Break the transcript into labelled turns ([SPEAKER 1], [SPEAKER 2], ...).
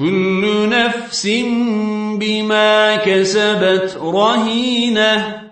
[SPEAKER 1] كل نفس بما كسبت رهينة